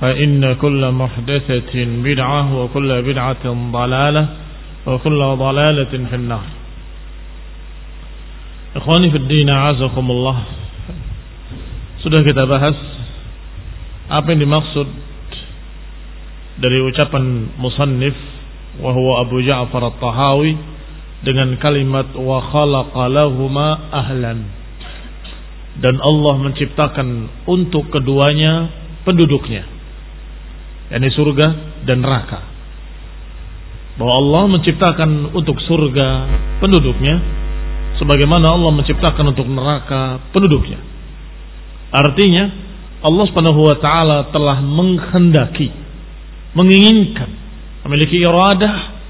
فإن كل محدثة بدعة وكل بدعة ضلالة وكل ضلالة في النار Ikhwani fi din azakumullah Sudah kita bahas apa yang dimaksud dari ucapan musannif wa huwa Abu Ja'far At-Tahawi dengan kalimat wa khalaqa lahuma ahlan dan Allah menciptakan untuk keduanya penduduknya yakni surga dan neraka bahwa Allah menciptakan untuk surga penduduknya sebagaimana Allah menciptakan untuk neraka penduduknya. Artinya Allah Subhanahu wa taala telah menghendaki, menginginkan, memiliki iradah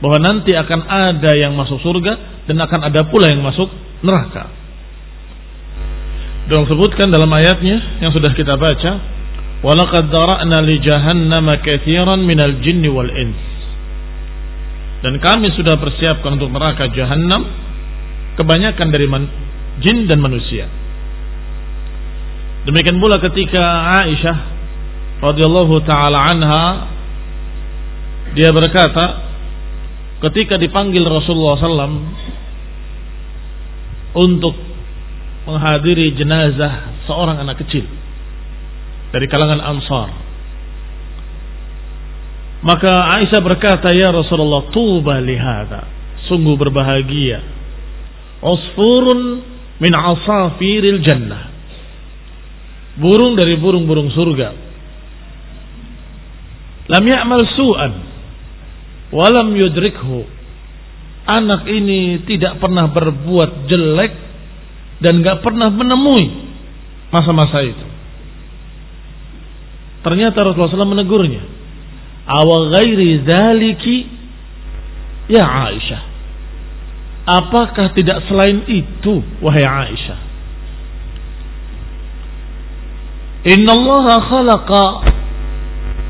bahwa nanti akan ada yang masuk surga dan akan ada pula yang masuk neraka. Dan sebutkan dalam ayatnya yang sudah kita baca, "Walaqad dara'na li jahannama katsiran minal jinni wal ins." Dan kami sudah persiapkan untuk neraka jahanam kebanyakan dari jin dan manusia. Demikian pula ketika Aisyah radhiyallahu taala anha dia berkata ketika dipanggil Rasulullah SAW untuk menghadiri jenazah seorang anak kecil dari kalangan Ansar. Maka Aisyah berkata, "Ya Rasulullah, tuba lihada." Sungguh berbahagia Usfurun min asafiril jannah. Burung dari burung-burung surga. Lam ya'mal su'an. Walam yudrikhu. Anak ini tidak pernah berbuat jelek dan gak pernah menemui masa-masa itu. Ternyata Rasulullah SAW menegurnya. Awa ghairi zaliki ya Aisyah. Apakah tidak selain itu wahai Aisyah? Inna Allah khalaqa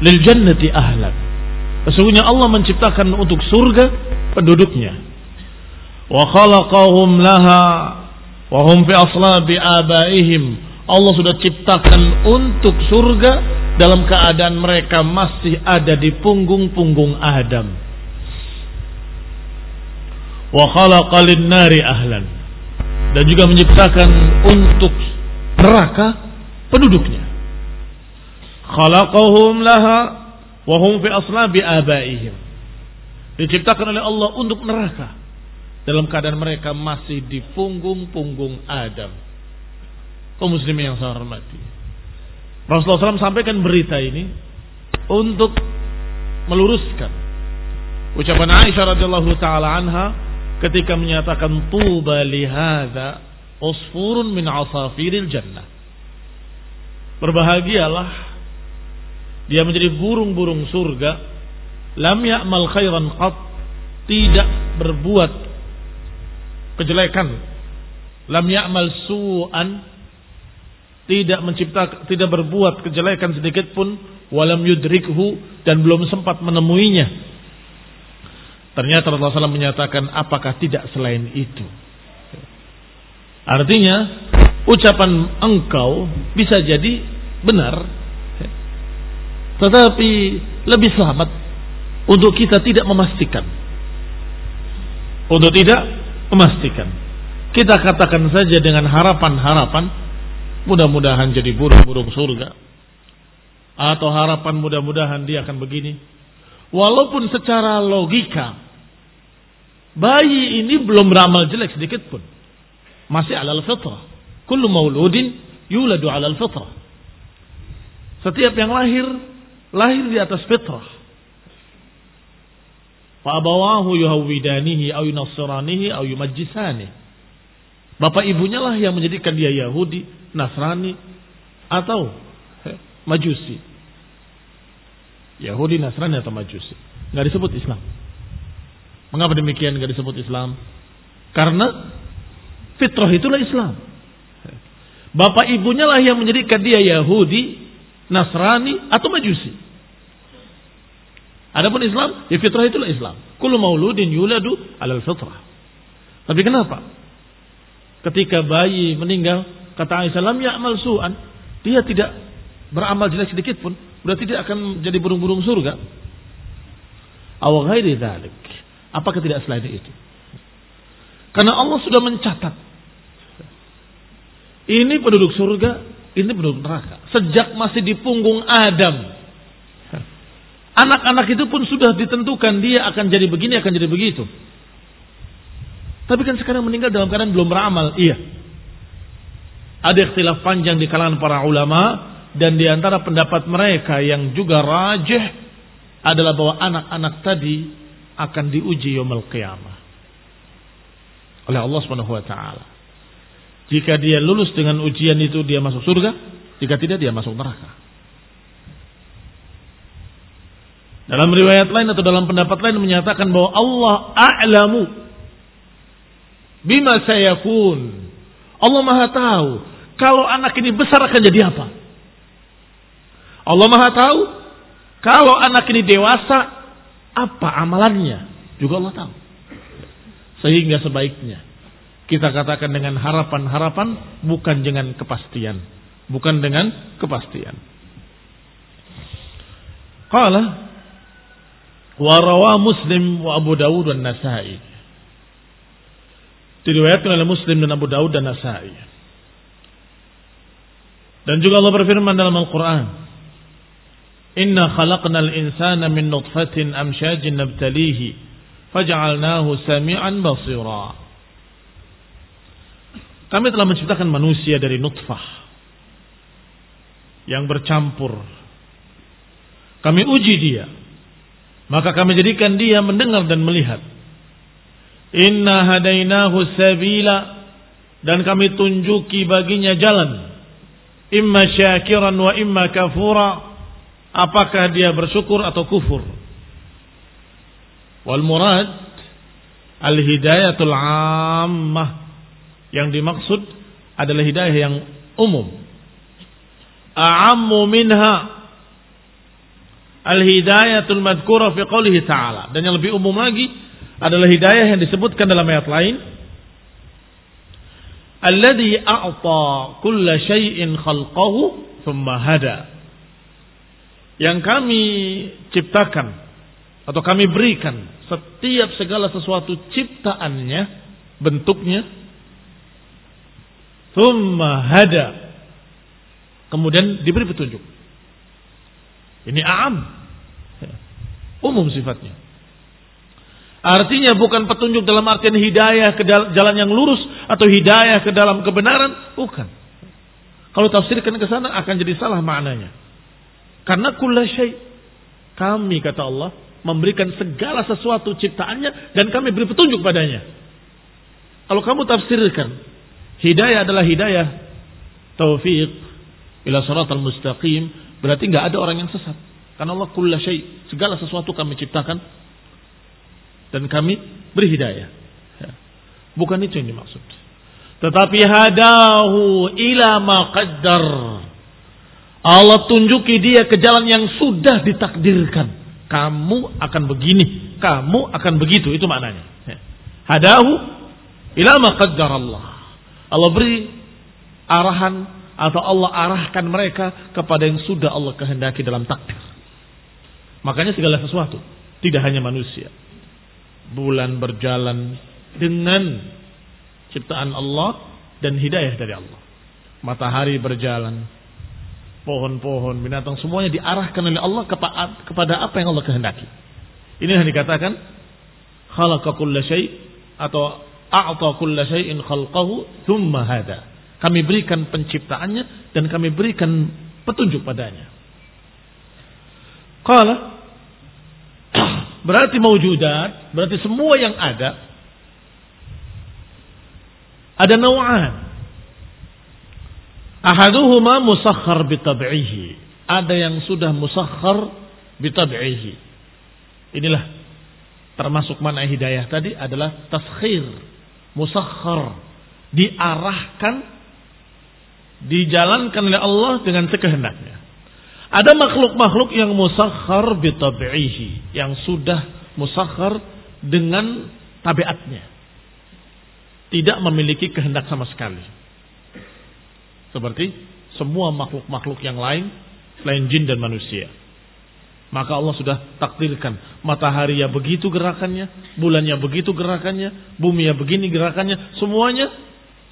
lil jannati ahlan. Sesungguhnya Allah menciptakan untuk surga penduduknya. Wa khalaqahum laha wa hum fi aslabi abaihim. Allah sudah ciptakan untuk surga dalam keadaan mereka masih ada di punggung-punggung Adam. Wa khalaqa nari ahlan. Dan juga menciptakan untuk neraka penduduknya. Khalaqahum laha wa hum fi aslabi abaihim. Diciptakan oleh Allah untuk neraka dalam keadaan mereka masih di punggung-punggung Adam kaum muslimin yang saya hormati. Rasulullah SAW sampaikan berita ini untuk meluruskan ucapan Aisyah radhiyallahu taala anha ketika menyatakan tuba lihada usfurun min asafiril jannah. Berbahagialah dia menjadi burung-burung surga. Lam ya'mal khairan qat. Tidak berbuat kejelekan. Lam ya'mal su'an tidak mencipta tidak berbuat kejelekan sedikit pun walam yudrikhu dan belum sempat menemuinya. Ternyata Rasulullah SAW menyatakan apakah tidak selain itu? Artinya ucapan engkau bisa jadi benar tetapi lebih selamat untuk kita tidak memastikan. Untuk tidak memastikan. Kita katakan saja dengan harapan-harapan mudah-mudahan jadi burung-burung surga. Atau harapan mudah-mudahan dia akan begini. Walaupun secara logika bayi ini belum beramal jelek sedikit pun. Masih alal fitrah. Kullu mauludin yuladu alal fitrah. Setiap yang lahir lahir di atas fitrah. Fa abawahu yuhawwidanihi au yunassiranihi au. Bapak ibunya lah yang menjadikan dia Yahudi, Nasrani, atau eh, Majusi. Yahudi, Nasrani atau Majusi. Nggak disebut Islam. Mengapa demikian nggak disebut Islam? Karena fitrah itulah Islam. Bapak ibunya lah yang menjadikan dia Yahudi, Nasrani atau Majusi. Adapun Islam, ya fitrah itulah Islam. Kullu mauludin yuladu alal fitrah. Tapi kenapa? ketika bayi meninggal, kata Aisyah, lam ya'mal su'an. Dia tidak beramal jelek sedikit pun. Berarti dia akan jadi burung-burung surga. Aw ghairi dhalik. Apakah tidak selain itu? Karena Allah sudah mencatat. Ini penduduk surga, ini penduduk neraka. Sejak masih di punggung Adam. Anak-anak itu pun sudah ditentukan dia akan jadi begini, akan jadi begitu. Tapi kan sekarang meninggal dalam keadaan belum beramal. Iya. Ada ikhtilaf panjang di kalangan para ulama dan di antara pendapat mereka yang juga rajih adalah bahwa anak-anak tadi akan diuji yaumul qiyamah oleh Allah Subhanahu wa taala. Jika dia lulus dengan ujian itu dia masuk surga, jika tidak dia masuk neraka. Dalam riwayat lain atau dalam pendapat lain menyatakan bahwa Allah a'lamu Bima sayakun. Allah Maha tahu kalau anak ini besar akan jadi apa. Allah Maha tahu kalau anak ini dewasa apa amalannya. Juga Allah tahu. Sehingga sebaiknya kita katakan dengan harapan-harapan bukan dengan kepastian. Bukan dengan kepastian. Qala wa Muslim wa Abu Dawud dan Nasa'i Diriwayatkan oleh Muslim dan Abu Daud dan Nasai. Dan juga Allah berfirman dalam Al-Quran. Inna khalaqnal insana min nutfatin amsyajin nabtalihi. Faja'alnahu sami'an basira. Kami telah menciptakan manusia dari nutfah. Yang bercampur. Kami uji dia. Maka kami jadikan dia mendengar dan melihat. Inna hadainahu sabila dan kami tunjuki baginya jalan. Imma syakiran wa imma kafura. Apakah dia bersyukur atau kufur? Wal murad al hidayatul ammah. Yang dimaksud adalah hidayah yang umum. A'ammu minha al hidayatul madkura fi qawlihi ta'ala. Dan yang lebih umum lagi adalah hidayah yang disebutkan dalam ayat lain. Alladhi a'ta kulla syai'in khalqahu thumma hada. Yang kami ciptakan atau kami berikan setiap segala sesuatu ciptaannya, bentuknya thumma hada. Kemudian diberi petunjuk. Ini a'am. Umum sifatnya. Artinya bukan petunjuk dalam artian hidayah ke jalan yang lurus atau hidayah ke dalam kebenaran, bukan. Kalau tafsirkan ke sana akan jadi salah maknanya. Karena kulla syai kami kata Allah memberikan segala sesuatu ciptaannya dan kami beri petunjuk padanya. Kalau kamu tafsirkan hidayah adalah hidayah taufik ila siratal mustaqim, berarti nggak ada orang yang sesat. Karena Allah kulla syai, segala sesuatu kami ciptakan dan kami beri hidayah. Ya. Bukan itu yang dimaksud. Tetapi hadahu ila ma qaddar. Allah tunjuki dia ke jalan yang sudah ditakdirkan. Kamu akan begini, kamu akan begitu, itu maknanya. Ya. Hadahu ila ma qaddar Allah. Allah beri arahan atau Allah arahkan mereka kepada yang sudah Allah kehendaki dalam takdir. Makanya segala sesuatu, tidak hanya manusia. Bulan berjalan dengan ciptaan Allah dan hidayah dari Allah. Matahari berjalan, pohon-pohon, binatang semuanya diarahkan oleh Allah kepada apa yang Allah kehendaki. Ini yang dikatakan khalaqa kulla syai' atau a'ta kulla syai'in khalqahu thumma hada. Kami berikan penciptaannya dan kami berikan petunjuk padanya. Qala berarti mewujudat, berarti semua yang ada ada naw'an. Ahaduhuma musakhar bitab'ihi. Ada yang sudah musakhar bitab'ihi. Inilah termasuk mana hidayah tadi adalah taskhir, musakhar, diarahkan, dijalankan oleh Allah dengan sekehendaknya. Ada makhluk-makhluk yang musakhar bitab'ihi, yang sudah musakhar dengan tabiatnya tidak memiliki kehendak sama sekali. Seperti semua makhluk-makhluk yang lain selain jin dan manusia. Maka Allah sudah takdirkan matahari ya begitu gerakannya, bulannya begitu gerakannya, bumi ya begini gerakannya, semuanya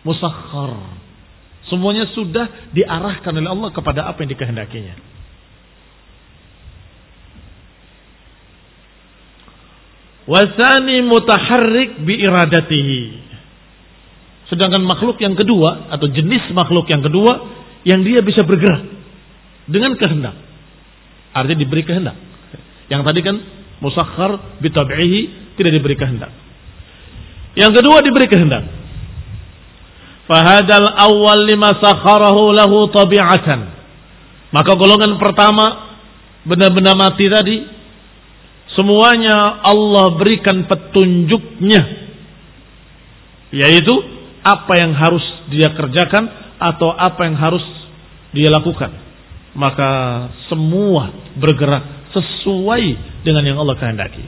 musakhar. Semuanya sudah diarahkan oleh Allah kepada apa yang dikehendakinya. Wasani mutaharrik bi iradatihi. Sedangkan makhluk yang kedua atau jenis makhluk yang kedua yang dia bisa bergerak dengan kehendak. Artinya diberi kehendak. Yang tadi kan musakhar bitab'ihi tidak diberi kehendak. Yang kedua diberi kehendak. Fahadal awal lima sakharahu lahu tabi'atan. Maka golongan pertama benar-benar mati tadi semuanya Allah berikan petunjuknya yaitu apa yang harus dia kerjakan atau apa yang harus dia lakukan. Maka semua bergerak sesuai dengan yang Allah kehendaki.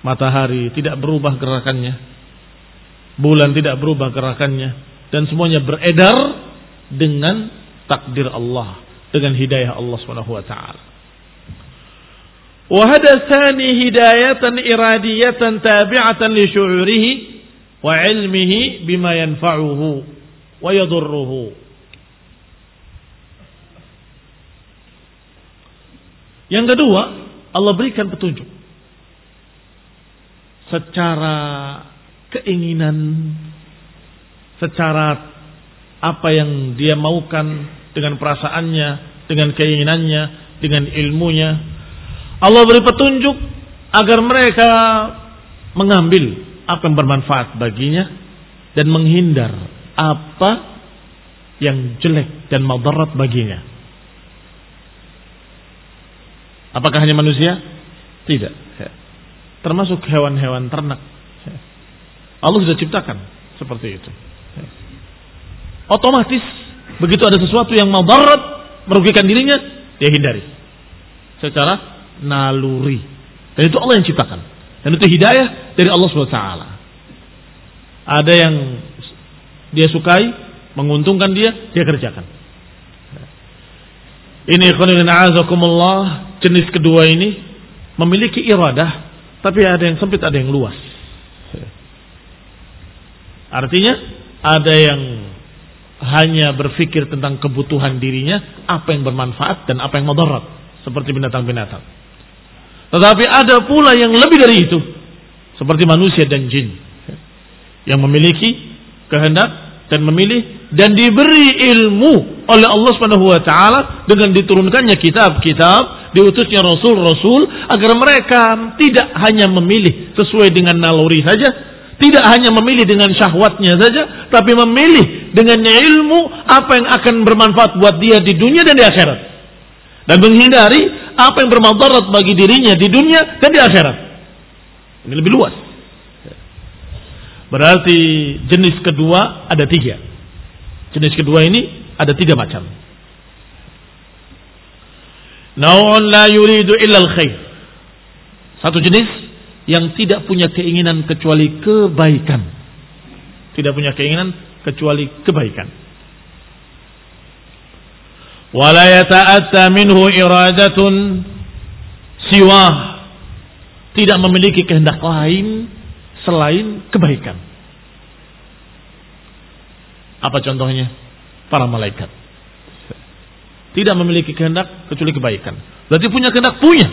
Matahari tidak berubah gerakannya. Bulan tidak berubah gerakannya. Dan semuanya beredar dengan takdir Allah. Dengan hidayah Allah subhanahu wa ta'ala. وهذا ثاني هداية إرادية تابعة لشعوره wa ilmihi bima yanfa'uhu wa yadurruhu. Yang kedua, Allah berikan petunjuk secara keinginan, secara apa yang dia maukan dengan perasaannya, dengan keinginannya, dengan ilmunya. Allah beri petunjuk agar mereka mengambil apa yang bermanfaat baginya dan menghindar apa yang jelek dan madarat baginya. Apakah hanya manusia? Tidak. Termasuk hewan-hewan ternak. Allah sudah ciptakan seperti itu. Otomatis begitu ada sesuatu yang madarat merugikan dirinya, dia hindari. Secara naluri. Dan itu Allah yang ciptakan. Dan itu hidayah dari Allah SWT. Ada yang dia sukai, menguntungkan dia, dia kerjakan. Ini khonilin azakumullah, jenis kedua ini memiliki iradah, tapi ada yang sempit, ada yang luas. Artinya, ada yang hanya berpikir tentang kebutuhan dirinya, apa yang bermanfaat dan apa yang mudarat, seperti binatang-binatang. Tetapi ada pula yang lebih dari itu. Seperti manusia dan jin. Yang memiliki kehendak dan memilih dan diberi ilmu oleh Allah Subhanahu wa taala dengan diturunkannya kitab-kitab, diutusnya rasul-rasul agar mereka tidak hanya memilih sesuai dengan naluri saja, Tidak hanya memilih dengan syahwatnya saja, tapi memilih dengan ilmu apa yang akan bermanfaat buat dia di dunia dan di akhirat. Dan menghindari apa yang bermanfaat bagi dirinya di dunia dan di akhirat. Ini lebih luas. Berarti jenis kedua ada tiga. Jenis kedua ini ada tiga macam. Nau'un la yuridu illa al-khair. Satu jenis yang tidak punya keinginan kecuali kebaikan. Tidak punya keinginan kecuali kebaikan. Wala yata'atta minhu iradatun siwa tidak memiliki kehendak lain selain kebaikan. Apa contohnya? Para malaikat. Tidak memiliki kehendak kecuali kebaikan. Berarti punya kehendak punya.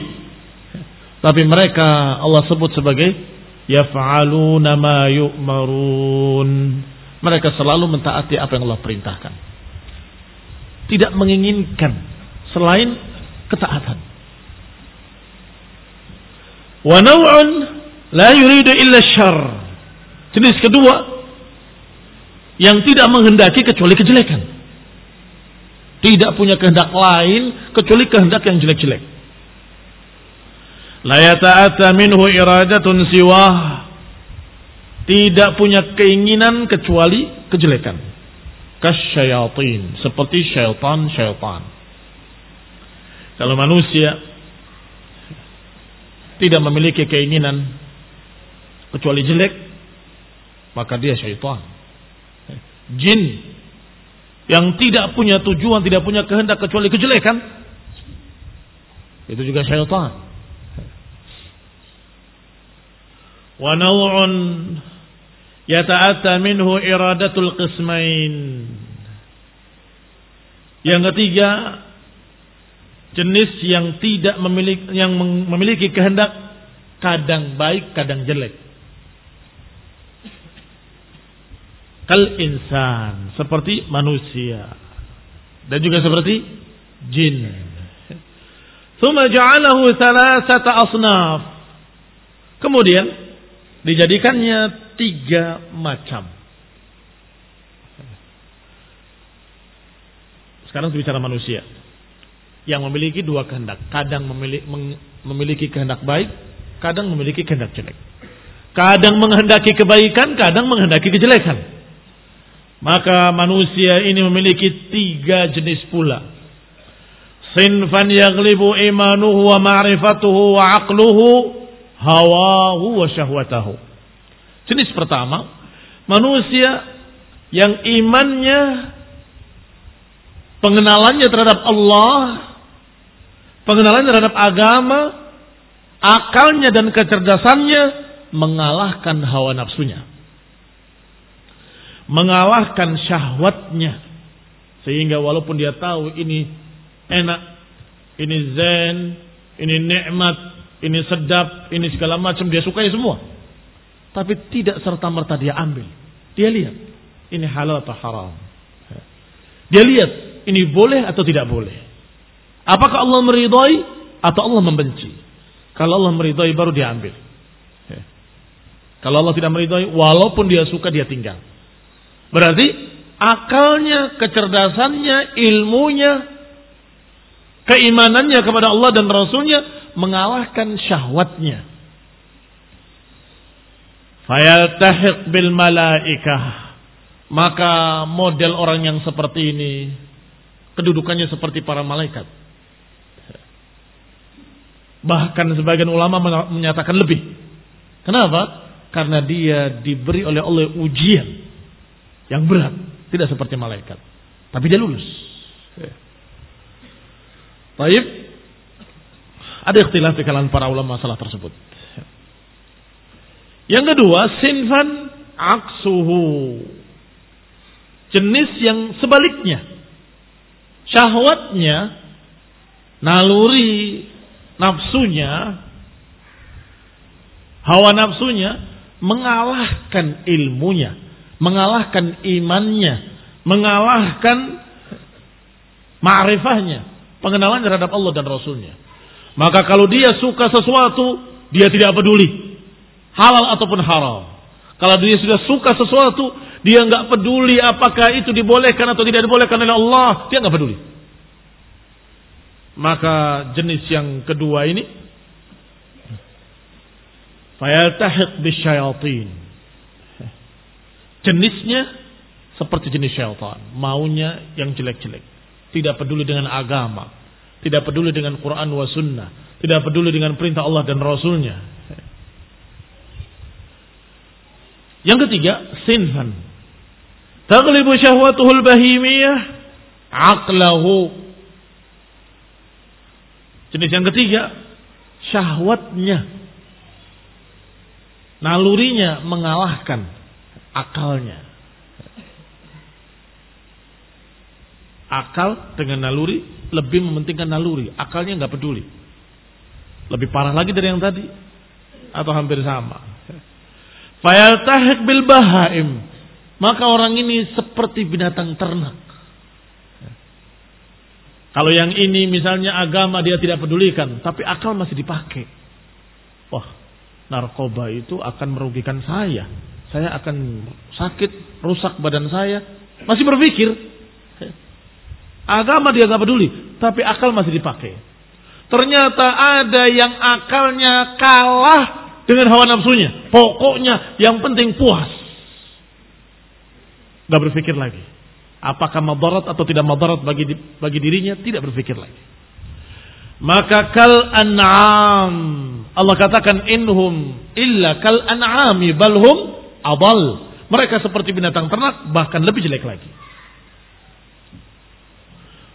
Tapi mereka Allah sebut sebagai yaf'aluna ma yu'marun. Mereka selalu mentaati apa yang Allah perintahkan. Tidak menginginkan selain ketaatan. Wa naw'un la yuridu illa syarr. Jenis kedua yang tidak menghendaki kecuali kejelekan. Tidak punya kehendak lain kecuali kehendak yang jelek-jelek. La yata'atta minhu iradatun siwah. Tidak punya keinginan kecuali kejelekan. Kasyayatin. Seperti syaitan-syaitan. Kalau manusia tidak memiliki keinginan kecuali jelek, maka dia syaitan. Jin yang tidak punya tujuan, tidak punya kehendak kecuali kejelekan, itu juga syaitan. wa yata'atta minhu iradatul qismain. Yang ketiga, jenis yang tidak memiliki yang memiliki kehendak kadang baik, kadang jelek. Kal insan, seperti manusia dan juga seperti jin. Thumma ja'alahu thalathata asnaf. Kemudian dijadikannya tiga macam. Sekarang bicara manusia yang memiliki dua kehendak. Kadang memiliki, memiliki kehendak baik, kadang memiliki kehendak jelek. Kadang menghendaki kebaikan, kadang menghendaki kejelekan. Maka manusia ini memiliki tiga jenis pula. Sinfan yaglibu imanuhu wa ma'rifatuhu wa aqluhu hawahu wa syahwatahu. Jenis pertama, manusia yang imannya pengenalannya terhadap Allah, pengenalannya terhadap agama, akalnya dan kecerdasannya mengalahkan hawa nafsunya. Mengalahkan syahwatnya. Sehingga walaupun dia tahu ini enak, ini zen, ini nikmat, ini sedap, ini segala macam dia sukai semua. Tapi tidak serta merta dia ambil. Dia lihat ini halal atau haram. Dia lihat ini boleh atau tidak boleh. Apakah Allah meridhai atau Allah membenci? Kalau Allah meridhai baru dia ambil. Kalau Allah tidak meridhai, walaupun dia suka dia tinggal. Berarti akalnya, kecerdasannya, ilmunya, keimanannya kepada Allah dan Rasulnya mengalahkan syahwatnya. Fayaltahiq bil malaikah. Maka model orang yang seperti ini kedudukannya seperti para malaikat. Bahkan sebagian ulama menyatakan lebih. Kenapa? Karena dia diberi oleh Allah ujian yang berat, tidak seperti malaikat. Tapi dia lulus. Baik, ada ikhtilaf di kalangan para ulama masalah tersebut. Yang kedua, sinfan aksuhu. Jenis yang sebaliknya. Syahwatnya, naluri nafsunya, hawa nafsunya mengalahkan ilmunya, mengalahkan imannya, mengalahkan ma'rifahnya, pengenalan terhadap Allah dan Rasulnya. Maka kalau dia suka sesuatu, dia tidak peduli. Halal ataupun haram. Kalau dia sudah suka sesuatu, dia nggak peduli apakah itu dibolehkan atau tidak dibolehkan oleh Allah, dia nggak peduli. Maka jenis yang kedua ini fayaltahiq bisyayatin. Jenisnya seperti jenis syaitan, maunya yang jelek-jelek. Tidak peduli dengan agama, tidak peduli dengan Quran wa sunnah, tidak peduli dengan perintah Allah dan Rasulnya. Yang ketiga, sinfan. Taglibu syahwatuhul bahimiyah aqlahu. Jenis yang ketiga, syahwatnya. Nalurinya mengalahkan akalnya. Akal dengan naluri lebih mementingkan naluri. Akalnya nggak peduli. Lebih parah lagi dari yang tadi. Atau hampir sama. Fayaltahik bil bahaim. Maka orang ini seperti binatang ternak. Kalau yang ini misalnya agama dia tidak pedulikan. Tapi akal masih dipakai. Wah narkoba itu akan merugikan saya. Saya akan sakit, rusak badan saya. Masih berpikir. Agama dia nggak peduli, tapi akal masih dipakai. Ternyata ada yang akalnya kalah dengan hawa nafsunya. Pokoknya yang penting puas. Gak berpikir lagi. Apakah madarat atau tidak madarat bagi bagi dirinya tidak berpikir lagi. Maka kal an'am. Allah katakan inhum illa kal an'ami balhum adal. Mereka seperti binatang ternak bahkan lebih jelek lagi.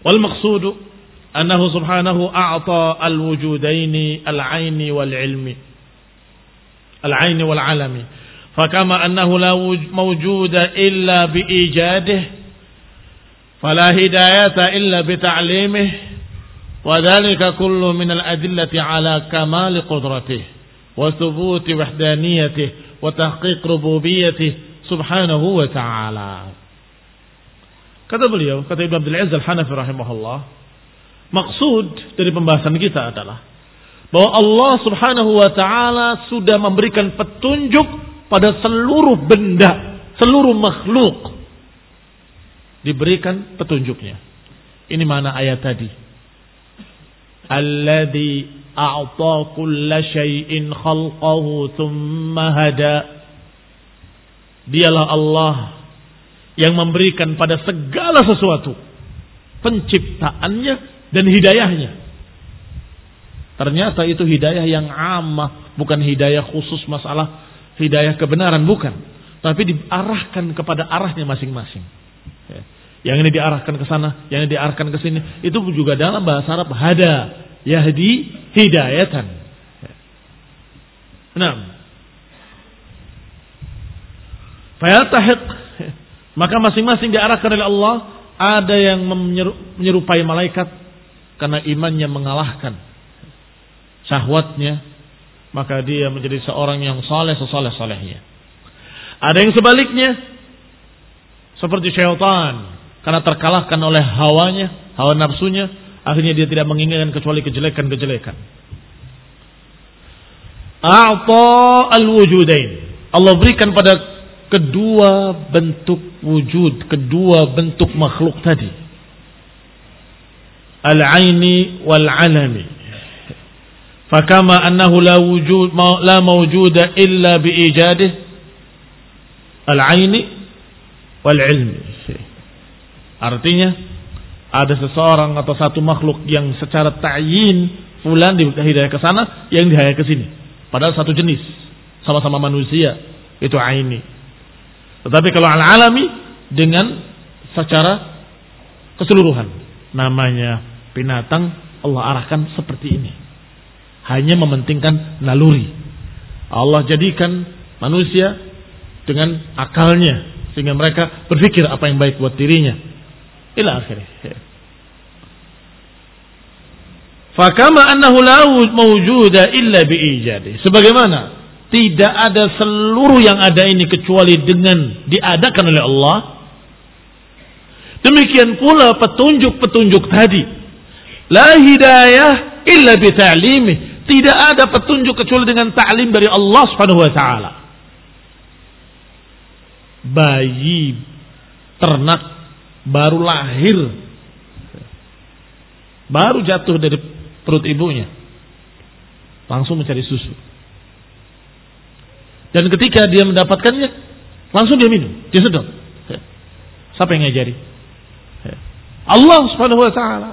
Wal maqsudu annahu subhanahu a'ta al-wujudaini al-'aini wal-'ilmi. Al-'aini wal-'alami. فكما أنه لا موجود إلا بإيجاده فلا هداية إلا بتعليمه وذلك كل من الأدلة على كمال قدرته وثبوت وحدانيته وتحقيق ربوبيته سبحانه وتعالى Kata beliau, kata Ibn Abdul Aziz Al-Hanafi rahimahullah, maksud dari pembahasan kita adalah bahwa Allah Subhanahu wa taala sudah memberikan petunjuk pada seluruh benda, seluruh makhluk diberikan petunjuknya. Ini mana ayat tadi. Alladhi a'ta kulla syai'in khalqahu hada. Dialah Allah yang memberikan pada segala sesuatu penciptaannya dan hidayahnya. Ternyata itu hidayah yang amah, bukan hidayah khusus masalah hidayah kebenaran, bukan. Tapi diarahkan kepada arahnya masing-masing. Ya. Yang ini diarahkan ke sana, yang ini diarahkan ke sini. Itu juga dalam bahasa Arab hada, yahdi, hidayatan. Ya. Nah. Fayaltahiq maka masing-masing diarahkan oleh Allah. Ada yang menyerupai malaikat karena imannya mengalahkan syahwatnya. Maka dia menjadi seorang yang saleh sesaleh-salehnya. Ada yang sebaliknya seperti syaitan karena terkalahkan oleh hawanya, hawa nafsunya, akhirnya dia tidak menginginkan kecuali kejelekan-kejelekan. A'ta al-wujudain. Allah berikan pada kedua bentuk wujud, kedua bentuk makhluk tadi. Al-aini wal-alami. Fakama annahu la wujud la mawjuda illa bi ijadih al-aini wal-ilmi. Artinya ada seseorang atau satu makhluk yang secara ta'yin fulan dihidayah ke sana, yang dihidayah ke sini. Padahal satu jenis, sama-sama manusia, itu aini. Tetapi kalau al-alami dengan secara keseluruhan. Namanya binatang Allah arahkan seperti ini. Hanya mementingkan naluri. Allah jadikan manusia dengan akalnya. Sehingga mereka berpikir apa yang baik buat dirinya. Ila akhirnya. Fakama annahu la mawjuda illa biijadi. Sebagaimana tidak ada seluruh yang ada ini kecuali dengan diadakan oleh Allah. Demikian pula petunjuk-petunjuk tadi. La hidayah illa bita'limih. Tidak ada petunjuk kecuali dengan ta'lim dari Allah Subhanahu wa taala. bayi ternak baru lahir. Baru jatuh dari perut ibunya. Langsung mencari susu. Dan ketika dia mendapatkannya langsung dia minum. Dia sedang. Siapa yang ngajari Allah subhanahu wa ta'ala.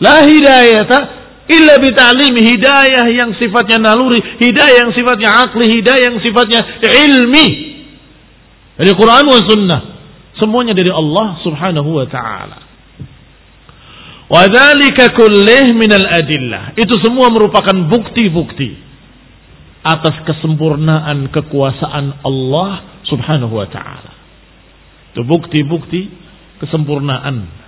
La hidayata illa bita'lim hidayah yang sifatnya naluri hidayah yang sifatnya akli hidayah yang sifatnya ilmi dari Quran wa sunnah semuanya dari Allah subhanahu wa ta'ala Wadhalika kullih minal adillah. Itu semua merupakan bukti-bukti atas kesempurnaan kekuasaan Allah subhanahu wa ta'ala. Itu bukti-bukti kesempurnaan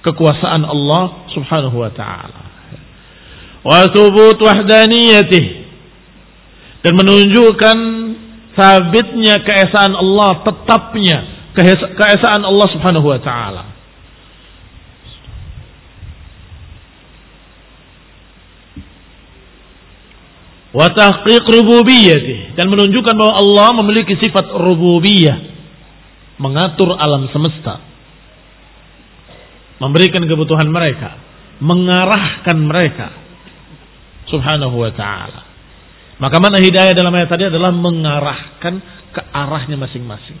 kekuasaan Allah subhanahu wa ta'ala. Wa thubut wahdaniyatih. Dan menunjukkan sabitnya keesaan Allah, tetapnya keesaan Allah subhanahu wa ta'ala. wa tahqiq rububiyyati dan menunjukkan bahwa Allah memiliki sifat rububiyah mengatur alam semesta memberikan kebutuhan mereka mengarahkan mereka. Subhanahu wa taala. Maka mana hidayah dalam ayat tadi adalah mengarahkan ke arahnya masing-masing.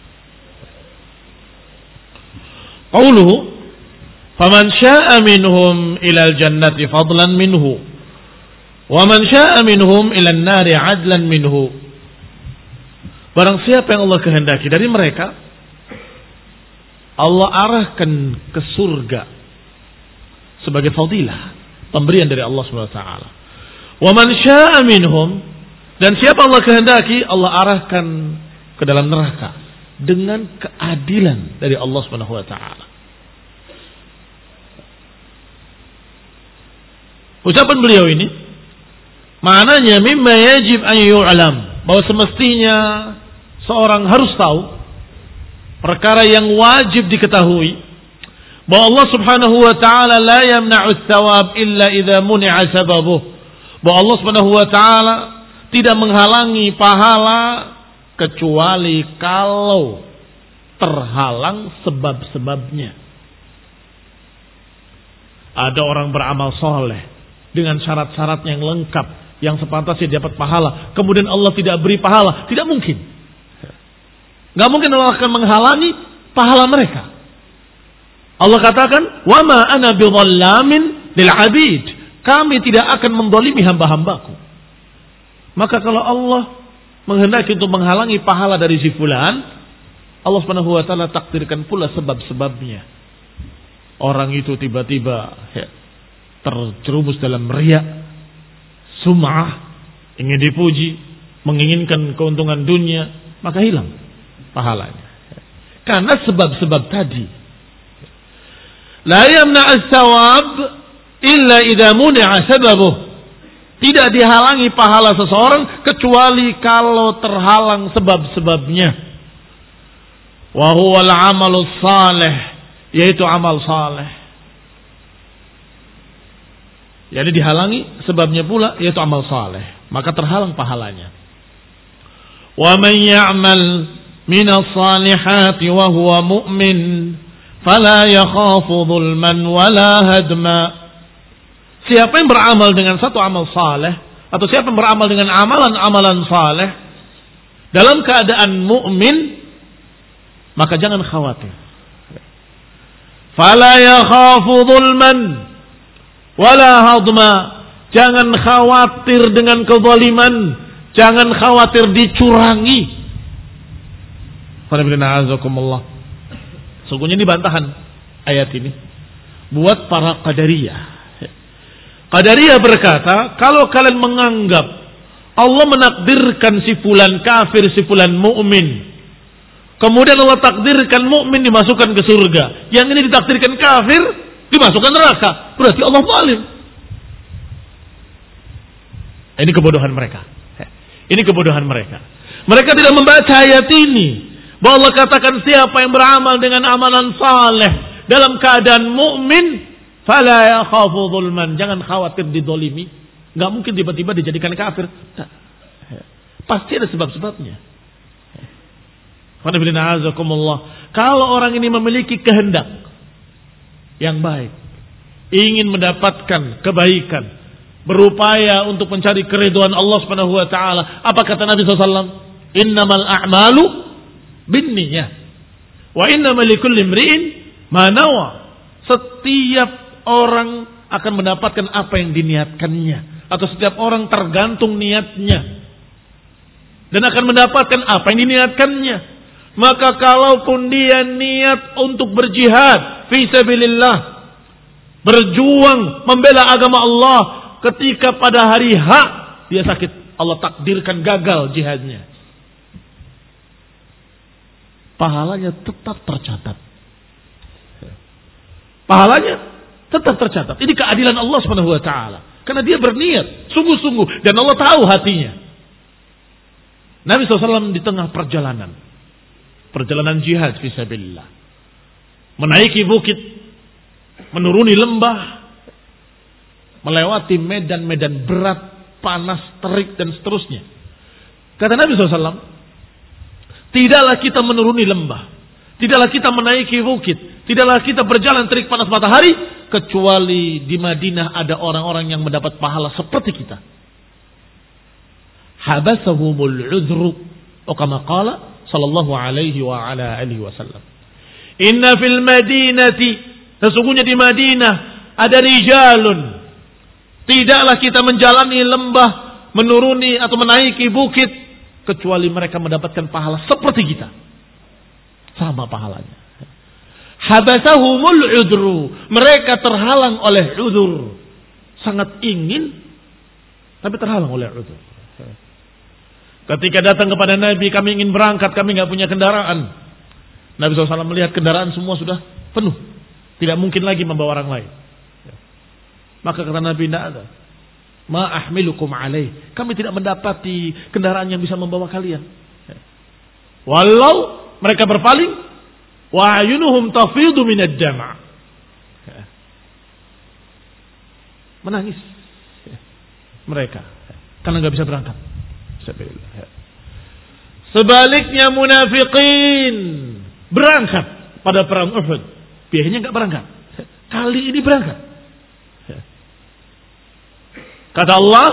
Qauluhu faman syaa'a minhum ilal jannati fadlan minhu Wa man syaa minhum ila nari adlan minhu. Barang siapa yang Allah kehendaki dari mereka, Allah arahkan ke surga sebagai fadilah, pemberian dari Allah Subhanahu wa taala. Wa man syaa minhum dan siapa Allah kehendaki, Allah arahkan ke dalam neraka dengan keadilan dari Allah Subhanahu wa taala. Ucapan beliau ini Maknanya mimma yajib an yu'lam bahwa semestinya seorang harus tahu perkara yang wajib diketahui bahwa Allah Subhanahu wa taala la yamna'u thawab illa idza muni'a sababuh. Bahwa Allah Subhanahu wa taala tidak menghalangi pahala kecuali kalau terhalang sebab-sebabnya. Ada orang beramal soleh dengan syarat-syarat yang lengkap yang sepantasnya dapat pahala. Kemudian Allah tidak beri pahala. Tidak mungkin. Gak mungkin Allah akan menghalangi pahala mereka. Allah katakan, "Wama ana bidhallamin lil 'abid." Kami tidak akan mendolimi hamba-hambaku. Maka kalau Allah menghendaki untuk menghalangi pahala dari si fulan, Allah Subhanahu wa taala takdirkan pula sebab-sebabnya. Orang itu tiba-tiba ya, terjerumus dalam riak, sum'ah, ingin dipuji, menginginkan keuntungan dunia, maka hilang pahalanya. Karena sebab-sebab tadi. La yamna as-sawab illa idza muni'a sababuh. Tidak dihalangi pahala seseorang kecuali kalau terhalang sebab-sebabnya. Wa huwa al-amalu salih, yaitu amal saleh. Jadi dihalangi sebabnya pula yaitu amal saleh, maka terhalang pahalanya. Wa man ya'mal as-salihati wa huwa mu'min fala yakhafu dhulman wala hadma. Siapa yang beramal dengan satu amal saleh atau siapa yang beramal dengan amalan-amalan saleh dalam keadaan mukmin maka jangan khawatir. Fala yakhafu dhulman wala hadma. Jangan khawatir dengan kezaliman, jangan khawatir dicurangi. Sungguhnya ini bantahan ayat ini buat para qadariyah. Qadariyah berkata, kalau kalian menganggap Allah menakdirkan si fulan kafir, si fulan mukmin, kemudian Allah takdirkan mukmin dimasukkan ke surga, yang ini ditakdirkan kafir, dimasukkan neraka. Berarti Allah zalim. Ini kebodohan mereka. Ini kebodohan mereka. Mereka tidak membaca ayat ini. Bahwa Allah katakan siapa yang beramal dengan amalan saleh dalam keadaan mukmin, fala yakhafu. Jangan khawatir didolimi. Gak mungkin tiba-tiba dijadikan kafir. Pasti ada sebab-sebabnya. Kalau orang ini memiliki kehendak yang baik, ingin mendapatkan kebaikan, berupaya untuk mencari keriduan Allah Subhanahu wa taala, apa kata Nabi SAW? Innamal a'malu binniyah. Wa innamal likulli imri'in ma nawa. Setiap orang akan mendapatkan apa yang diniatkannya atau setiap orang tergantung niatnya dan akan mendapatkan apa yang diniatkannya. Maka kalaupun dia niat untuk berjihad fi sabilillah, berjuang membela agama Allah ketika pada hari H dia sakit, Allah takdirkan gagal jihadnya. Pahalanya tetap tercatat. Pahalanya tetap tercatat. Ini keadilan Allah Subhanahu wa taala. Karena dia berniat sungguh-sungguh dan Allah tahu hatinya. Nabi SAW di tengah perjalanan. Perjalanan jihad fisabilillah. Menaiki bukit. Menuruni lembah. Melewati medan-medan berat, panas, terik dan seterusnya. Kata Nabi SAW, tidaklah kita menuruni lembah. Tidaklah kita menaiki bukit. Tidaklah kita berjalan terik panas matahari. Kecuali di Madinah ada orang-orang yang mendapat pahala seperti kita habasahumul udhru atau kama qala sallallahu alaihi wa ala alihi wasallam inna fil madinati sesungguhnya di Madinah ada rijalun tidaklah kita menjalani lembah menuruni atau menaiki bukit kecuali mereka mendapatkan pahala seperti kita sama pahalanya habasahumul udhru mereka terhalang oleh udhur sangat ingin tapi terhalang oleh udhur Ketika datang kepada Nabi, kami ingin berangkat, kami nggak punya kendaraan. Nabi SAW melihat kendaraan semua sudah penuh. Tidak mungkin lagi membawa orang lain. Maka kata Nabi, tidak ada. Ma ahmilukum alaih. Kami tidak mendapati kendaraan yang bisa membawa kalian. Walau mereka berpaling, wa ayunuhum tafidu minad dama. Menangis mereka karena nggak bisa berangkat. Sebaliknya munafikin berangkat pada perang Uhud. Biasanya nggak berangkat. Kali ini berangkat. Kata Allah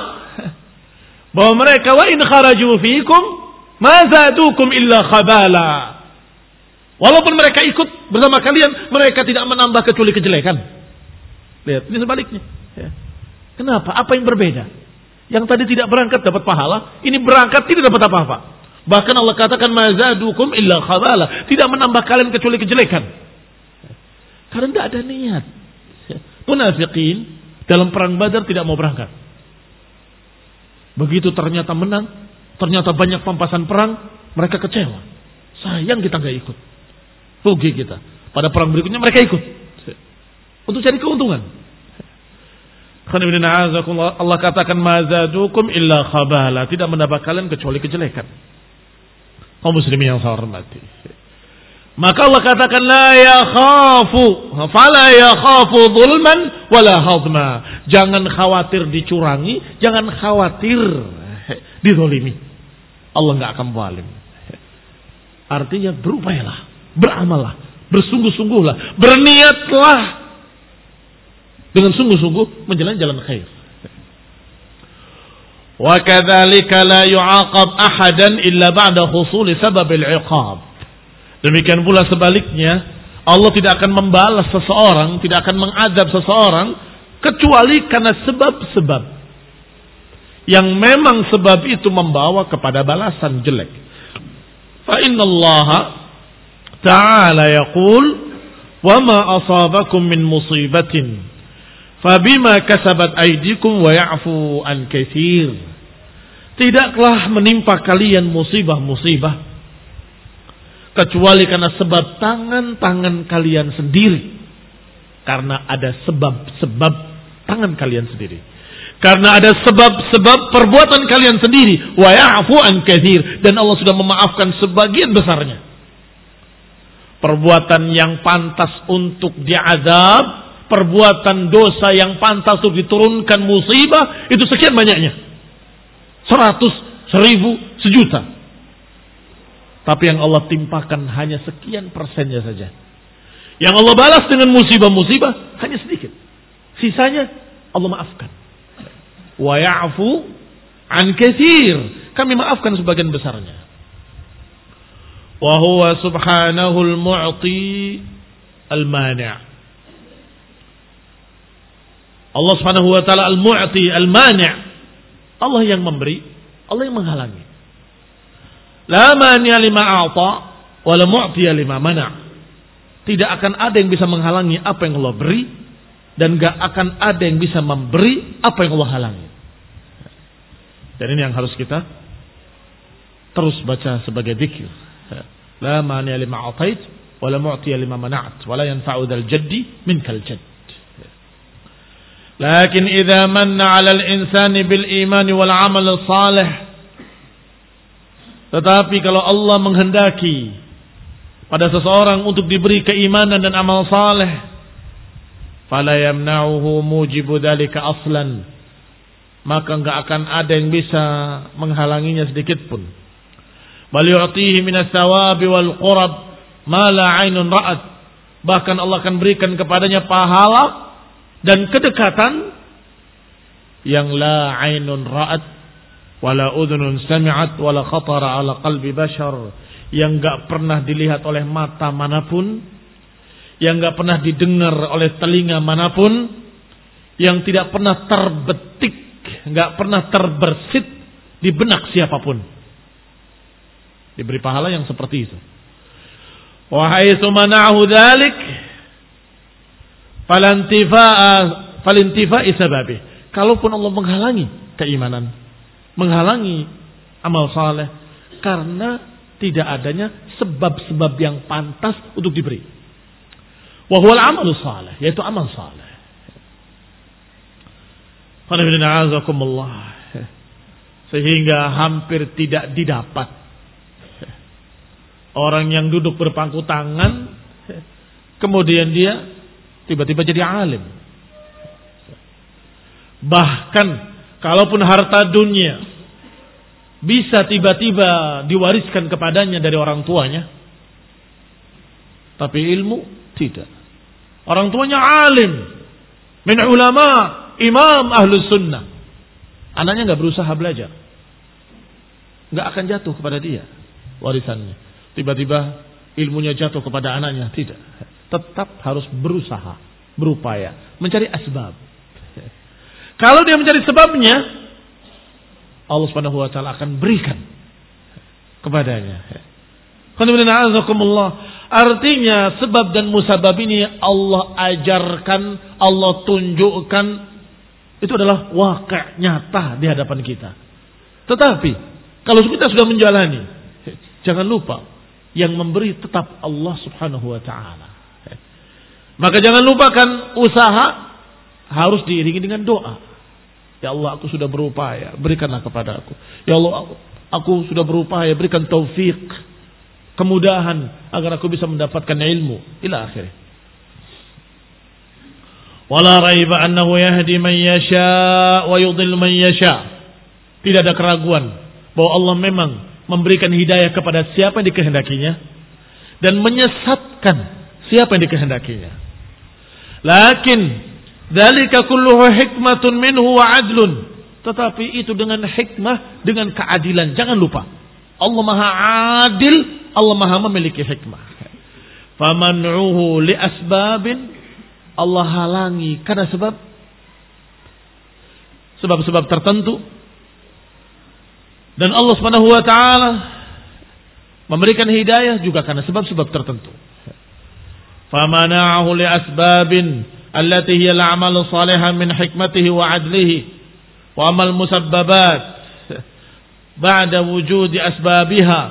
bahwa mereka wa in kharaju fikum ma zadukum illa khabala. Walaupun mereka ikut bersama kalian, mereka tidak menambah kecuali kejelekan. Lihat, ini sebaliknya. Kenapa? Apa yang berbeda? Yang tadi tidak berangkat dapat pahala, ini berangkat tidak dapat apa-apa. Bahkan Allah katakan mazadukum illa khabala, tidak menambah kalian kecuali kejelekan. Karena tidak ada niat. Munafiqin dalam perang Badar tidak mau berangkat. Begitu ternyata menang, ternyata banyak pampasan perang, mereka kecewa. Sayang kita nggak ikut. Rugi kita. Pada perang berikutnya mereka ikut. Untuk cari keuntungan. Allah katakan mazadukum illa khabala. Tidak mendapat kalian kecuali kejelekan. Kaum muslimin yang saya hormati. Maka Allah katakan la yakhafu fala yakhafu zulman wala hadma. Jangan khawatir dicurangi, jangan khawatir dizolimi. Allah nggak akan zalim. Artinya berupayalah, beramallah, bersungguh-sungguhlah, berniatlah dengan sungguh-sungguh menjalani jalan khair. Wa kadzalika la yu'aqab ahadan illa ba'da husuli sabab al-iqab. Demikian pula sebaliknya, Allah tidak akan membalas seseorang, tidak akan mengadab seseorang kecuali karena sebab-sebab yang memang sebab itu membawa kepada balasan jelek. Fa ta'ala yaqul wa ma asabakum min musibatin Fabima kasabat aidikum wa ya'fu an. Tidaklah menimpa kalian musibah-musibah kecuali karena sebab tangan-tangan kalian sendiri. Karena ada sebab-sebab tangan kalian sendiri. Karena ada sebab-sebab perbuatan kalian sendiri. Wa dan Allah sudah memaafkan sebagian besarnya. Perbuatan yang pantas untuk diazab perbuatan dosa yang pantas untuk diturunkan musibah itu sekian banyaknya. Seratus, seribu, sejuta. Tapi yang Allah timpakan hanya sekian persennya saja. Yang Allah balas dengan musibah-musibah hanya sedikit. Sisanya Allah maafkan. Wa ya'fu an kathir. Kami maafkan sebagian besarnya. Wa huwa subhanahu al-mu'ti al-mani' Allah Subhanahu wa taala al-mu'ti al-mani' Allah yang memberi, Allah yang menghalangi. La mani'a lima a'ta wa la mu'tiya lima mana'. Tidak akan ada yang bisa menghalangi apa yang Allah beri dan gak akan ada yang bisa memberi apa yang Allah halangi. Dan ini yang harus kita terus baca sebagai zikir. La mani'a lima a'tait wa la mu'tiya lima mana'at wa la yanfa'u dzal jaddi minkal jadd. Manna 'alal insani bil imani wal 'amal salih tetapi kalau Allah menghendaki pada seseorang untuk diberi keimanan dan amal saleh, fala yamna'uhu mujibu dzalika aslan. Maka enggak akan ada yang bisa menghalanginya sedikit pun. Bal yu'tihi minas thawabi wal qurab ma la 'ainun ra'at. Bahkan Allah akan berikan kepadanya pahala dan kedekatan yang la 'ainun ra'at wala udhunun sami'at wala khatara ala qalbi bashar. Yang enggak pernah dilihat oleh mata mana pun yang enggak pernah didengar oleh telinga mana pun yang tidak pernah terbetik enggak pernah terbersit di benak siapa pun. Diberi pahala yang seperti itu. Wahai sumana'ahu dhalik falantifa'a falintifa'i sababih kalaupun Allah menghalangi keimanan menghalangi amal saleh karena tidak adanya sebab-sebab yang pantas untuk diberi. Wahwal amal saleh, yaitu amal saleh. Sehingga hampir tidak didapat orang yang duduk berpangku tangan, kemudian dia tiba-tiba jadi alim. Bahkan Kalaupun harta dunia bisa tiba-tiba diwariskan kepadanya dari orang tuanya, tapi ilmu tidak. Orang tuanya alim, min ulama, imam ahlus sunnah. Anaknya nggak berusaha belajar, nggak akan jatuh kepada dia warisannya. Tiba-tiba ilmunya jatuh kepada anaknya, tidak. Tetap harus berusaha, berupaya, mencari asbab. Kalau dia mencari sebabnya, Allah Subhanahu wa taala akan berikan kepadanya. Artinya sebab dan musabab ini Allah ajarkan, Allah tunjukkan itu adalah wakil nyata di hadapan kita. Tetapi kalau kita sudah menjalani, jangan lupa yang memberi tetap Allah Subhanahu wa taala. Maka jangan lupakan usaha harus diiringi dengan doa. Ya Allah aku sudah berupaya, berikanlah kepada aku. Ya Allah aku sudah berupaya, berikan taufik, kemudahan agar aku bisa mendapatkan ilmu. Ila akhir. Wala raiba annahu yahdi man yasha wa yudhil man yasha. Tidak ada keraguan bahwa Allah memang memberikan hidayah kepada siapa yang dikehendakinya dan menyesatkan siapa yang dikehendakinya. Lakin Dalika kulluhu hikmatun minhu wa adlun. Tetapi itu dengan hikmah, dengan keadilan. Jangan lupa. Allah maha adil, Allah maha memiliki hikmah. Faman'uhu li asbabin, Allah halangi karena sebab sebab-sebab tertentu dan Allah Subhanahu wa taala memberikan hidayah juga karena sebab-sebab tertentu. Famana'ahu li asbabin التي هي الأعمال الصالحة من حكمته وعدله وأما المسببات بعد وجود أسبابها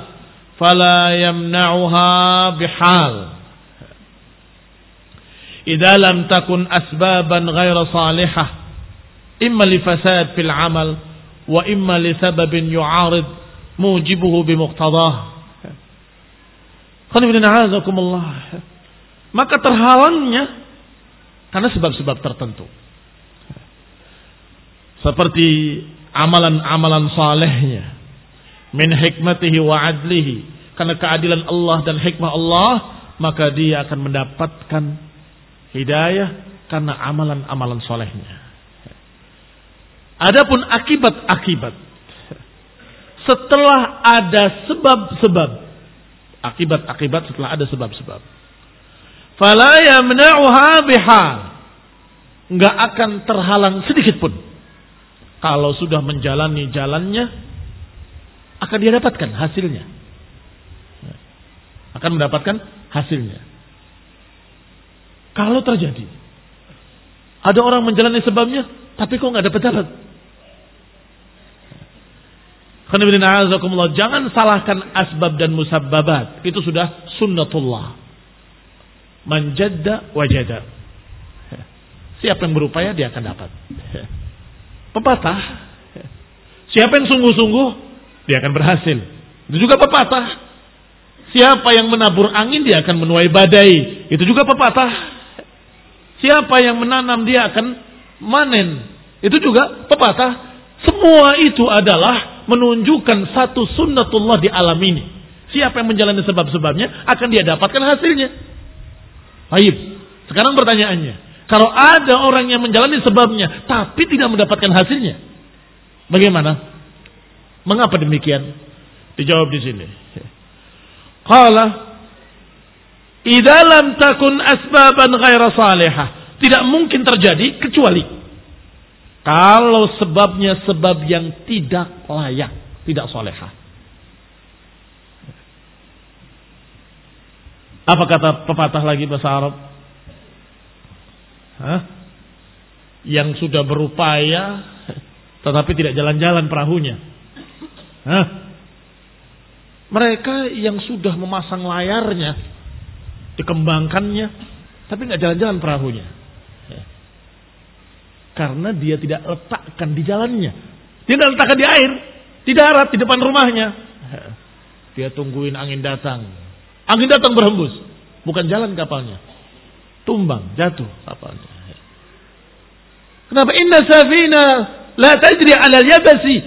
فلا يمنعها بحال إذا لم تكن أسبابا غير صالحة إما لفساد في العمل وإما لسبب يعارض موجبه بمقتضاه maka terhalangnya Karena sebab-sebab tertentu. Seperti amalan-amalan salehnya. Min hikmatihi wa adlihi. karena keadilan Allah dan hikmah Allah, maka dia akan mendapatkan hidayah karena amalan-amalan solehnya. Adapun akibat-akibat setelah ada sebab-sebab akibat-akibat setelah ada sebab-sebab fala yamna'uha bihal. Enggak akan terhalang sedikit pun. Kalau sudah menjalani jalannya akan dia dapatkan hasilnya. Akan mendapatkan hasilnya. Kalau terjadi ada orang menjalani sebabnya tapi kok nggak dapat dapat Jangan salahkan asbab dan musabbabat. Itu sudah sunnatullah. Manjadda wajada. Siapa yang berupaya dia akan dapat. Pepatah. Siapa yang sungguh-sungguh dia akan berhasil. Itu juga pepatah. Siapa yang menabur angin dia akan menuai badai. Itu juga pepatah. Siapa yang menanam dia akan manen. Itu juga pepatah. Semua itu adalah menunjukkan satu sunnatullah di alam ini. Siapa yang menjalani sebab-sebabnya akan dia dapatkan hasilnya. Baik. Sekarang pertanyaannya, kalau ada orang yang menjalani sebabnya tapi tidak mendapatkan hasilnya, bagaimana? Mengapa demikian? Dijawab di sini. Qala idalam takun asbaban ghaira salihah. Tidak mungkin terjadi kecuali kalau sebabnya sebab yang tidak layak, tidak solehah. Apa kata pepatah lagi bahasa Arab? Hah? Yang sudah berupaya tetapi tidak jalan-jalan perahunya. Hah? Mereka yang sudah memasang layarnya, dikembangkannya, tapi nggak jalan-jalan perahunya. Karena dia tidak letakkan di jalannya. Tidak letakkan di air. Di darat, di depan rumahnya. Dia tungguin angin datang. Angin datang berhembus. Bukan jalan kapalnya. Tumbang, jatuh kapalnya. Kenapa? Inna safina la tajri ala yabasi.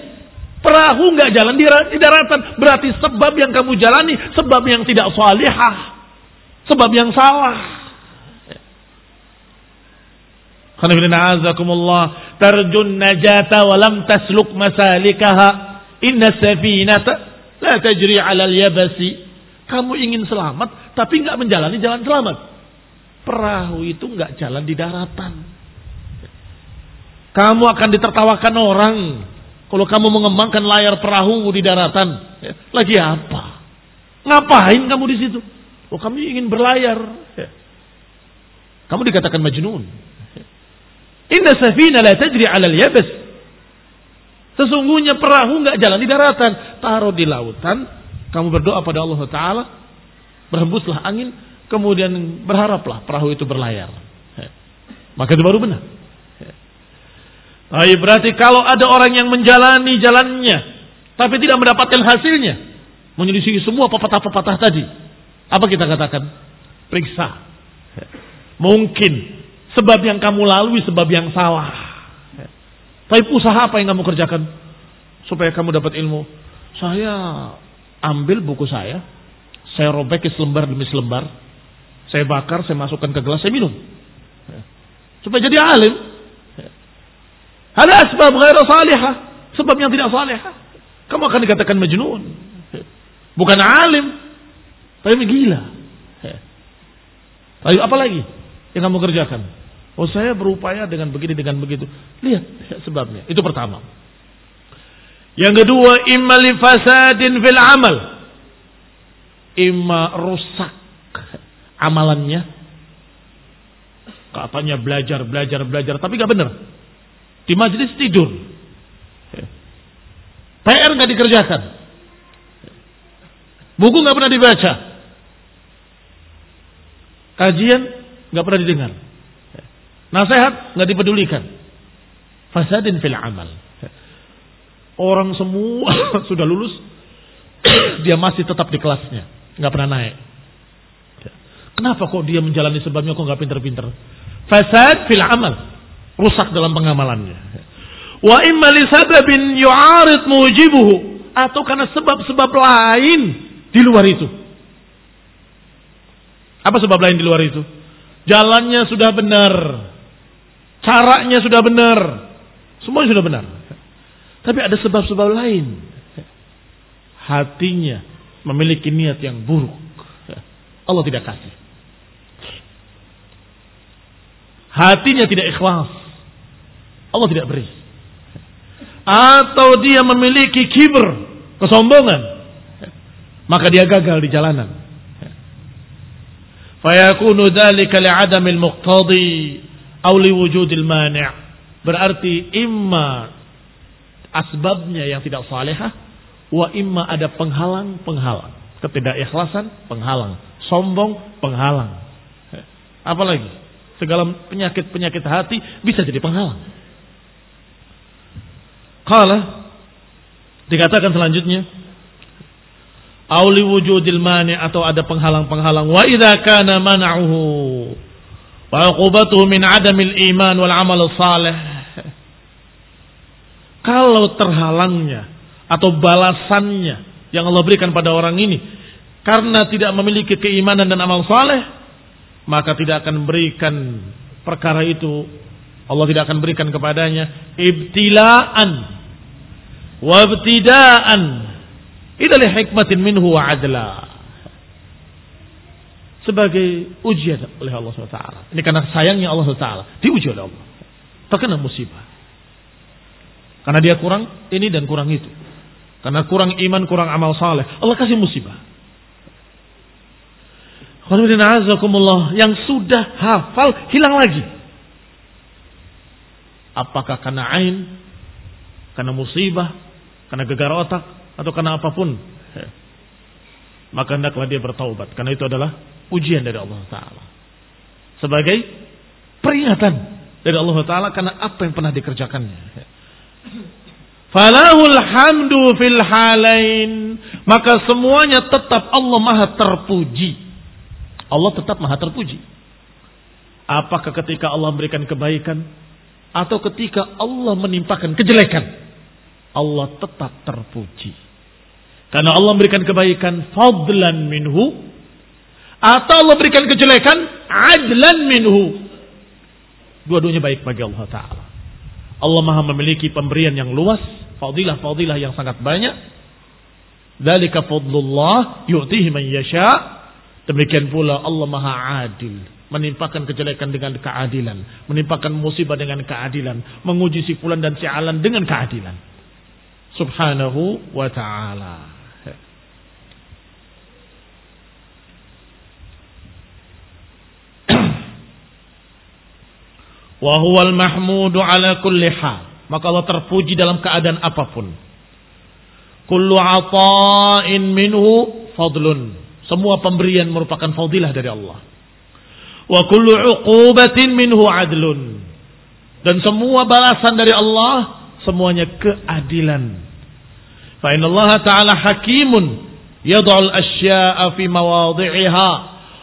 Perahu nggak jalan di daratan. Berarti sebab yang kamu jalani, sebab yang tidak salihah. Sebab yang salah. Tarjun najata walam tasluk masalikaha. Inna safinata la tajri ala yabasi. Kamu ingin selamat tapi nggak menjalani jalan selamat. Perahu itu nggak jalan di daratan. Kamu akan ditertawakan orang kalau kamu mengembangkan layar perahu di daratan. Lagi apa? Ngapain kamu di situ? Oh, kami ingin berlayar. Kamu dikatakan majnun. Inna safina la tajri alal yabas. Sesungguhnya perahu nggak jalan di daratan, taruh di lautan. Kamu berdoa pada Allah Taala, berhembuslah angin, kemudian berharaplah perahu itu berlayar. Maka itu baru benar. Tapi berarti kalau ada orang yang menjalani jalannya, tapi tidak mendapatkan hasilnya, menyelisih semua pepatah-pepatah tadi, apa kita katakan? Periksa. Mungkin Sebab yang kamu lalui sebab yang salah. Tapi usaha apa yang kamu kerjakan supaya kamu dapat ilmu? Saya ambil buku saya, saya robek selembar demi selembar, saya bakar, saya masukkan ke gelas, saya minum. Supaya jadi alim. Ada sebab ghairah salihah, sebab yang tidak salihah. Kamu akan dikatakan majnun. Bukan alim, tapi gila. Tapi apa lagi yang kamu kerjakan? Oh saya berupaya dengan begini dengan begitu. Lihat sebabnya. Itu pertama. Yang kedua, imma li fasadin fil amal. Imma rusak amalannya. Katanya belajar, belajar, belajar. Tapi gak benar. Di majelis tidur. PR gak dikerjakan. Buku gak pernah dibaca. Kajian gak pernah didengar Nasihat nggak dipedulikan. Fasadin fil amal. Orang semua sudah lulus, dia masih tetap di kelasnya, nggak pernah naik. Kenapa kok dia menjalani sebabnya kok nggak pinter-pinter? Fasad fil amal, rusak dalam pengamalannya. Wa imma li sababin yu'arid mujibuhu atau karena sebab-sebab lain di luar itu. Apa sebab lain di luar itu? Jalannya sudah benar. Caranya sudah benar. Semua sudah benar. Tapi ada sebab-sebab lain. Hatinya memiliki niat yang buruk. Allah tidak kasih. Hatinya tidak ikhlas. Allah tidak beri. Atau dia memiliki kiber, kesombongan. Maka dia gagal di jalanan. Fayakunu dhalika li'adamil muqtadi aw liwujudil mani' berarti imma asbabnya yang tidak salehah wa imma ada penghalang-penghalang ketidakikhlasan penghalang. Sombong penghalang. Apalagi? Segala penyakit-penyakit hati bisa jadi penghalang. Qala dikatakan selanjutnya auli wujudil mani atau ada penghalang-penghalang wa idza kana man'uhu wa min adamil iman wal amal salih kalau terhalangnya atau balasannya yang Allah berikan pada orang ini karena tidak memiliki keimanan dan amal saleh maka tidak akan berikan perkara itu Allah tidak akan berikan kepadanya ibtilaan wa ibtidaan Ila li hikmatin minhu wa adla. Sebagai ujian oleh Allah SWT. Ini karena sayangnya Allah SWT. Diuji oleh Allah. Terkena musibah. Karena dia kurang ini dan kurang itu. Karena kurang iman, kurang amal saleh. Allah kasih musibah. Yang sudah hafal hilang lagi. Apakah karena ain, karena musibah, karena gegar otak, atau karena apa pun, maka hendaklah dia bertaubat karena itu adalah ujian dari Allah taala. Sebagai peringatan dari Allah taala karena apa yang pernah dikerjakannya. Falahul hamdu fil halain. Maka semuanya tetap Allah maha terpuji. Allah tetap maha terpuji. Apakah ketika Allah memberikan kebaikan atau ketika Allah menimpakan kejelekan? Allah tetap terpuji. Karena Allah memberikan kebaikan fadlan minhu atau Allah berikan kejelekan adlan minhu. Dua-duanya baik bagi Allah taala. Allah Maha memiliki pemberian yang luas, fadilah-fadilah yang sangat banyak. Dzalika fadlullah yu'tihi man yasha. Demikian pula Allah Maha adil, menimpakan kejelekan dengan keadilan, menimpakan musibah dengan keadilan, menguji si fulan dan si alan dengan keadilan subhanahu wa ta'ala. Wa huwal mahmudu ala kulli hal. Maka Allah terpuji dalam keadaan apa pun. Kullu ata'in minhu fadlun. Semua pemberian merupakan fadilah dari Allah. Wa kullu uqubatin minhu adlun. Dan semua balasan dari Allah semuanya keadilan. Fa Allah taala hakimun yad'ul asya'a fi mawadhi'iha.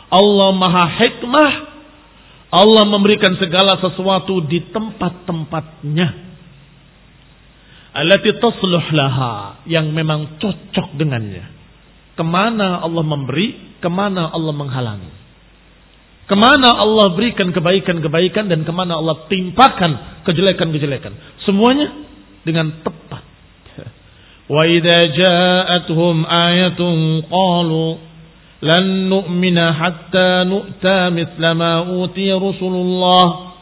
Allah Maha hikmah. Allah memberikan segala sesuatu di tempat-tempatnya. Allati tasluh laha yang memang cocok dengannya. Ke mana Allah memberi, ke mana Allah menghalangi. Ke mana Allah berikan kebaikan-kebaikan dan ke mana Allah timpakan kejelekan-kejelekan. Semuanya dengan tepat. Wa idza ja'atuhum ayatun qalu lan nu'mina hatta nu'ta mithla ma utiya Rasulullah.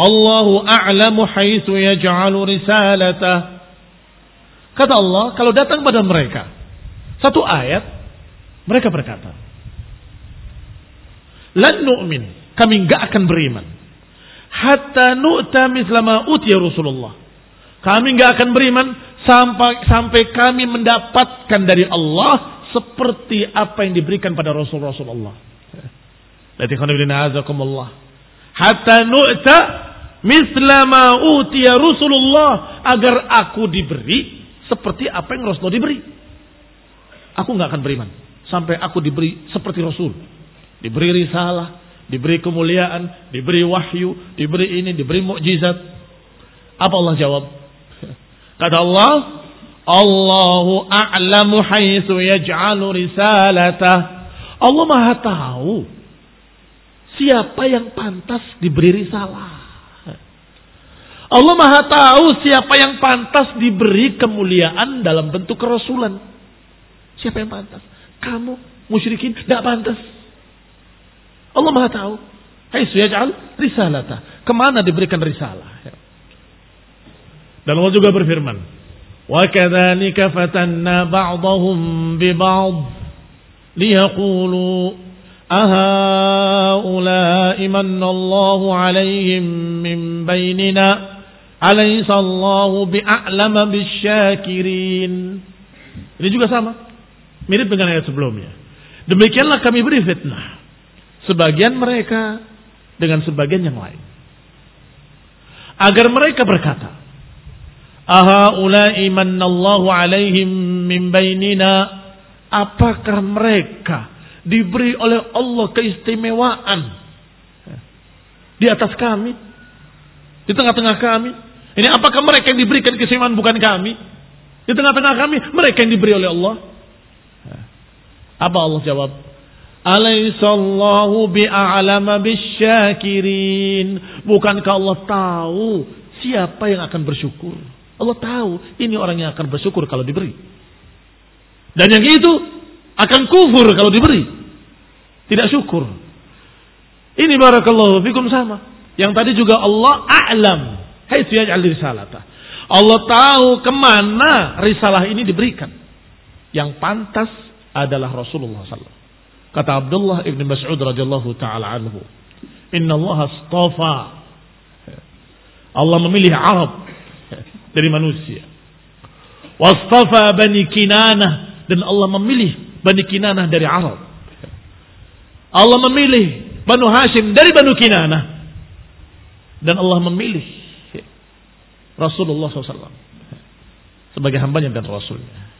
Allahu a'lamu haitsu yaj'alu risalatah. Kata Allah, kalau datang pada mereka satu ayat, mereka berkata, "Lan nu'min, kami enggak akan beriman hatta nu'ta mithla ma utiya Rasulullah." Kami nggak akan beriman sampai sampai kami mendapatkan dari Allah seperti apa yang diberikan pada Rasul-Rasul Allah. Hatta nu'ta misla ma utiya Rasulullah agar aku diberi seperti apa yang Rasulullah diberi. Aku nggak akan beriman sampai aku diberi seperti Rasul. Diberi risalah, diberi kemuliaan, diberi wahyu, diberi ini, diberi mukjizat. Apa Allah jawab? Kata Allah, Allahu a'lamu haitsu yaj'alu risalatah. Allah Maha tahu siapa yang pantas diberi risalah. Allah Maha tahu siapa yang pantas diberi kemuliaan dalam bentuk kerasulan. Siapa yang pantas? Kamu musyrikin tidak pantas. Allah Maha tahu. Hai yaj'al risalata. Ke mana diberikan risalah? Dan Allah juga berfirman, "Wa kadzalika fatanna ba'dahum bi ba'd liyaqulu ahaula'i manna Allahu 'alaihim min bainina alaysa Allahu bi'a'lama bisyakirin." Ini juga sama. Mirip dengan ayat sebelumnya. Demikianlah kami beri fitnah sebagian mereka dengan sebagian yang lain. Agar mereka berkata, Mannallahu alaihim min bainina. Apakah mereka diberi oleh Allah keistimewaan di atas kami? Di tengah-tengah kami? Ini apakah mereka yang diberikan keistimewaan bukan kami? Di tengah-tengah kami, mereka yang diberi oleh Allah. Apa Allah jawab? Alaihissallahu bi'a'lama bisyakirin. Bukankah Allah tahu siapa yang akan bersyukur? Allah tahu ini orang yang akan bersyukur kalau diberi. Dan yang itu akan kufur kalau diberi. Tidak syukur. Ini barakallahu fikum sama. Yang tadi juga Allah a'lam. Hai yaj'al risalata. Allah tahu ke mana risalah ini diberikan. Yang pantas adalah Rasulullah SAW. Kata Abdullah ibn Mas'ud radhiyallahu taala anhu, "Inna Allah astafa." Allah memilih Arab dari manusia. Wastafa Bani Kinanah dan Allah memilih Bani Kinanah dari Arab. Allah memilih Banu Hashim dari Banu Kinanah dan Allah memilih Rasulullah SAW sebagai hambanya dan rasulnya.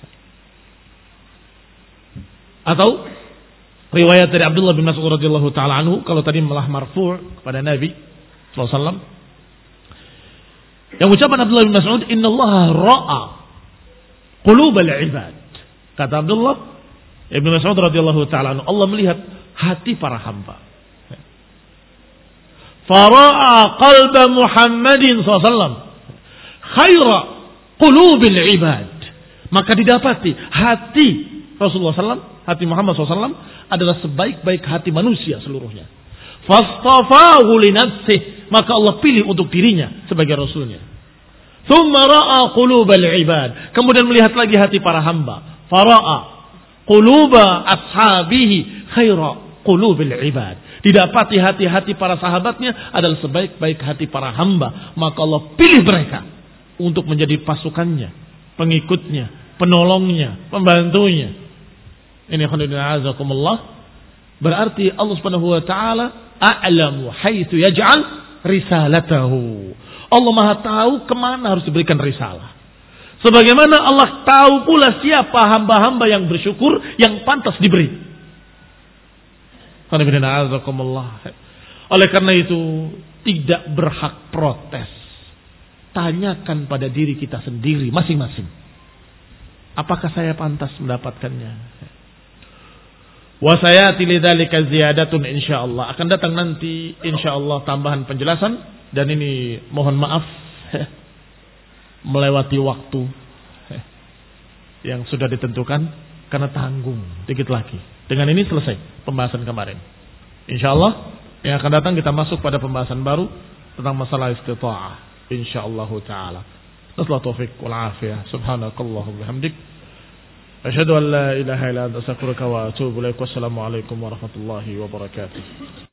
Atau riwayat dari Abdullah bin Mas'ud radhiyallahu taala anhu kalau tadi malah marfu' kepada Nabi sallallahu yang ucapan Abdullah bin Mas'ud Allah ra'a qulubal ibad. Kata Abdullah Ibn Mas'ud radhiyallahu taala Allah melihat hati para hamba. Fara'a qalba Muhammadin sallallahu khaira qulubil ibad. Maka didapati hati Rasulullah SAW, hati Muhammad SAW adalah sebaik-baik hati manusia seluruhnya. Fastafahu li maka Allah pilih untuk dirinya sebagai rasulnya. Thumma ra'a qulubal ibad. Kemudian melihat lagi hati para hamba. Fara'a quluba ashabihi khaira qulubil ibad. Didapati hati-hati para sahabatnya adalah sebaik-baik hati para hamba. Maka Allah pilih mereka untuk menjadi pasukannya, pengikutnya, penolongnya, pembantunya. Ini khonidina azakumullah. Berarti Allah subhanahu wa ta'ala a'lamu haitsu yaj'al risalatahu. Allah maha tahu ke mana harus diberikan risalah. Sebagaimana Allah tahu pula siapa hamba-hamba yang bersyukur yang pantas diberi. Oleh karena itu tidak berhak protes. Tanyakan pada diri kita sendiri masing-masing. Apakah saya pantas mendapatkannya? Wasayati lidzalika ziyadatun insyaallah. Akan datang nanti insyaallah tambahan penjelasan dan ini mohon maaf melewati waktu yang sudah ditentukan karena tanggung dikit lagi. Dengan ini selesai pembahasan kemarin. Insyaallah yang akan datang kita masuk pada pembahasan baru tentang masalah istita'ah. Insyaallah taala. Nasallahu taufik wal afiyah. Subhanakallahumma bihamdik. Asyhadu an la ilaha illa anta astaghfiruka wa atubu ilaik. Wassalamu alaikum warahmatullahi wabarakatuh.